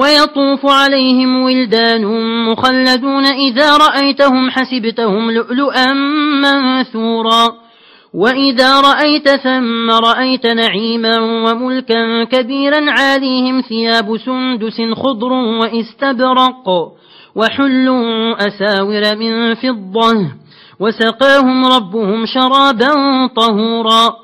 ويطوف عليهم ولدان مخلدون إذا رأيتهم حسبتهم لؤلؤا منثورا. وإذا رأيت ثم رأيت نعيما وملكا كبيرا عاليهم ثياب سندس خضر وإستبرق وحلوا أساور من فضة وسقاهم ربهم شرابا طهورا.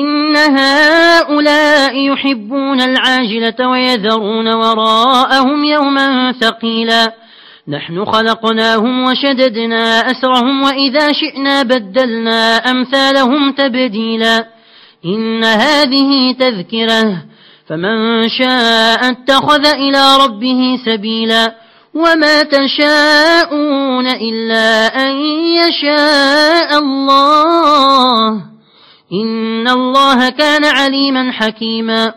إن هؤلاء يحبون العاجلة ويذرون وراءهم يوما ثقيلا. نحن خلقناهم وشددنا أسرهم وإذا شئنا بدلنا أمثالهم تبديلا. إن هذه تذكرة. فمن شاء اتخذ إلى ربه سبيلا. وما تشاءون إلا أن يشاء الله. إن الله كان عليما حكيما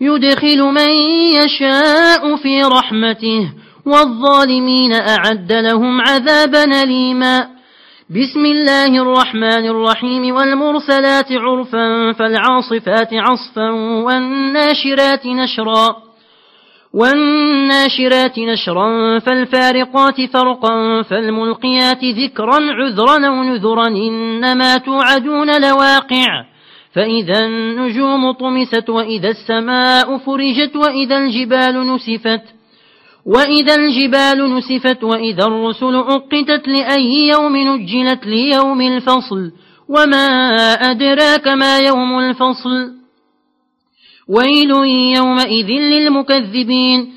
يدخل من يشاء في رحمته والظالمين أعد لهم عذابا ليما بسم الله الرحمن الرحيم والمرسلات عرفا فالعاصفات عصفا والناشرات نشرا والناشرات نشرا فالفارقات فرقا فالملقيات ذكرا عذرا أو نذرا إنما توعدون لواقع. فإذا النجوم طمست وإذا السماء فرجت وإذا الجبال نسفت. وإذا الجبال نسفت وإذا الرسل أقتت لأي يوم نجلت ليوم الفصل. وما أدراك ما يوم الفصل؟ ويل يومئذ للمكذبين